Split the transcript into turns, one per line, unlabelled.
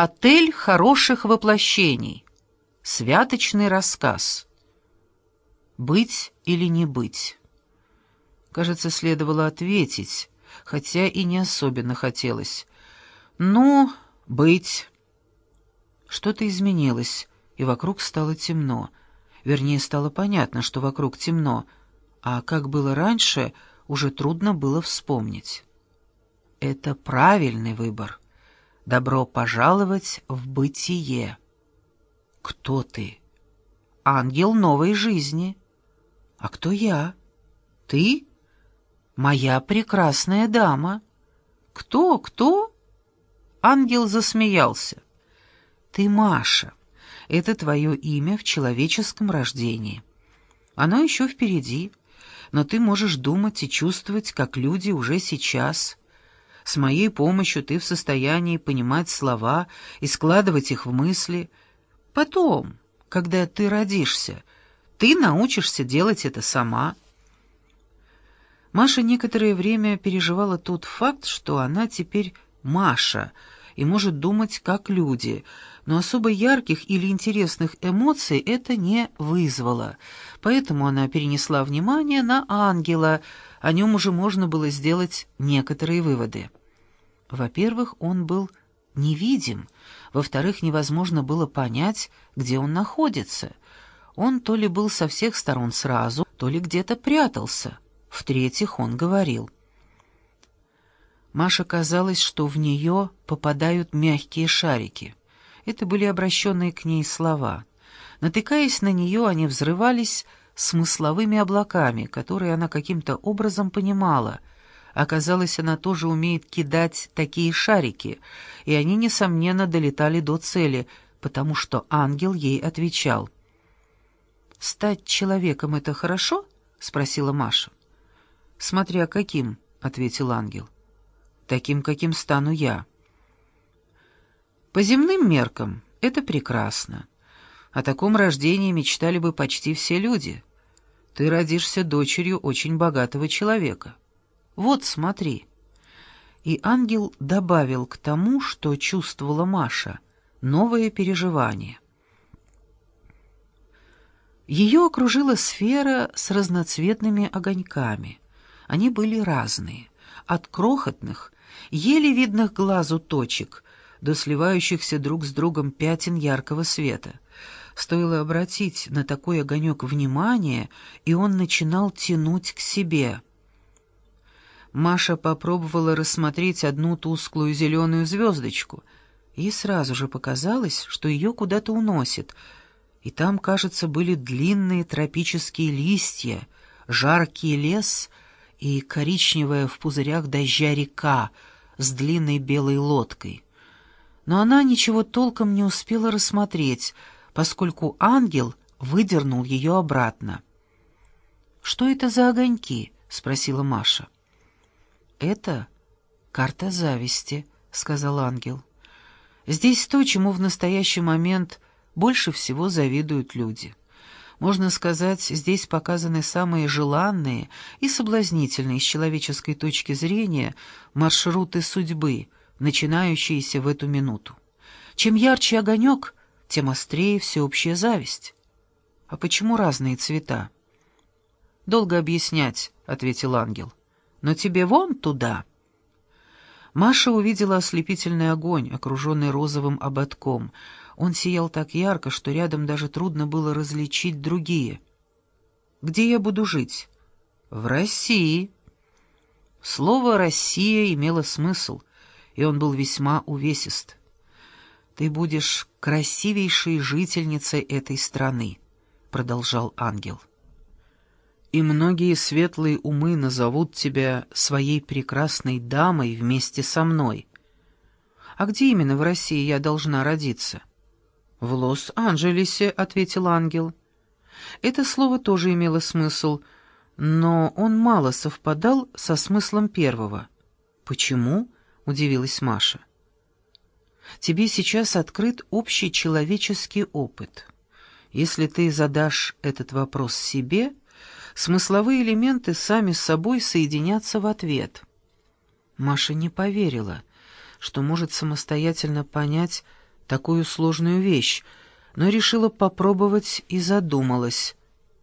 Отель хороших воплощений. Святочный рассказ. Быть или не быть? Кажется, следовало ответить, хотя и не особенно хотелось. Ну, быть. Что-то изменилось, и вокруг стало темно. Вернее, стало понятно, что вокруг темно, а как было раньше, уже трудно было вспомнить. Это правильный выбор. Добро пожаловать в бытие. Кто ты? Ангел новой жизни. А кто я? Ты? Моя прекрасная дама. Кто, кто? Ангел засмеялся. Ты Маша. Это твое имя в человеческом рождении. Оно еще впереди, но ты можешь думать и чувствовать, как люди уже сейчас — с моей помощью ты в состоянии понимать слова и складывать их в мысли. Потом, когда ты родишься, ты научишься делать это сама. Маша некоторое время переживала тот факт, что она теперь Маша и может думать как люди, но особо ярких или интересных эмоций это не вызвало, поэтому она перенесла внимание на ангела, о нем уже можно было сделать некоторые выводы. Во-первых, он был невидим, во-вторых, невозможно было понять, где он находится. Он то ли был со всех сторон сразу, то ли где-то прятался. В-третьих, он говорил. Маше казалось, что в нее попадают мягкие шарики. Это были обращенные к ней слова. Натыкаясь на нее, они взрывались смысловыми облаками, которые она каким-то образом понимала — Оказалось, она тоже умеет кидать такие шарики, и они, несомненно, долетали до цели, потому что ангел ей отвечал. «Стать человеком — это хорошо?» — спросила Маша. «Смотря каким», — ответил ангел. «Таким, каким стану я». «По земным меркам это прекрасно. О таком рождении мечтали бы почти все люди. Ты родишься дочерью очень богатого человека». Вот смотри». И ангел добавил к тому, что чувствовала Маша, новое переживание. Ее окружила сфера с разноцветными огоньками. Они были разные, от крохотных, еле видных глазу точек до сливающихся друг с другом пятен яркого света. Стоило обратить на такой огонек внимание, и он начинал тянуть к себе — Маша попробовала рассмотреть одну тусклую зеленую звездочку, и сразу же показалось, что ее куда-то уносит, и там, кажется, были длинные тропические листья, жаркий лес и коричневая в пузырях дождя река с длинной белой лодкой. Но она ничего толком не успела рассмотреть, поскольку ангел выдернул ее обратно. «Что это за огоньки?» — спросила Маша. «Это карта зависти», — сказал ангел. «Здесь то, чему в настоящий момент больше всего завидуют люди. Можно сказать, здесь показаны самые желанные и соблазнительные с человеческой точки зрения маршруты судьбы, начинающиеся в эту минуту. Чем ярче огонек, тем острее всеобщая зависть. А почему разные цвета? «Долго объяснять», — ответил ангел но тебе вон туда». Маша увидела ослепительный огонь, окруженный розовым ободком. Он сиял так ярко, что рядом даже трудно было различить другие. «Где я буду жить?» «В России». Слово «Россия» имело смысл, и он был весьма увесист. «Ты будешь красивейшей жительницей этой страны», — продолжал ангел и многие светлые умы назовут тебя своей прекрасной дамой вместе со мной. А где именно в России я должна родиться? В Лос-Анджелесе, ответил ангел. Это слово тоже имело смысл, но он мало совпадал со смыслом первого. Почему? удивилась Маша. Тебе сейчас открыт общий человеческий опыт. Если ты задашь этот вопрос себе, смысловые элементы сами с собой соединятся в ответ. Маша не поверила, что может самостоятельно понять такую сложную вещь, но решила попробовать и задумалась.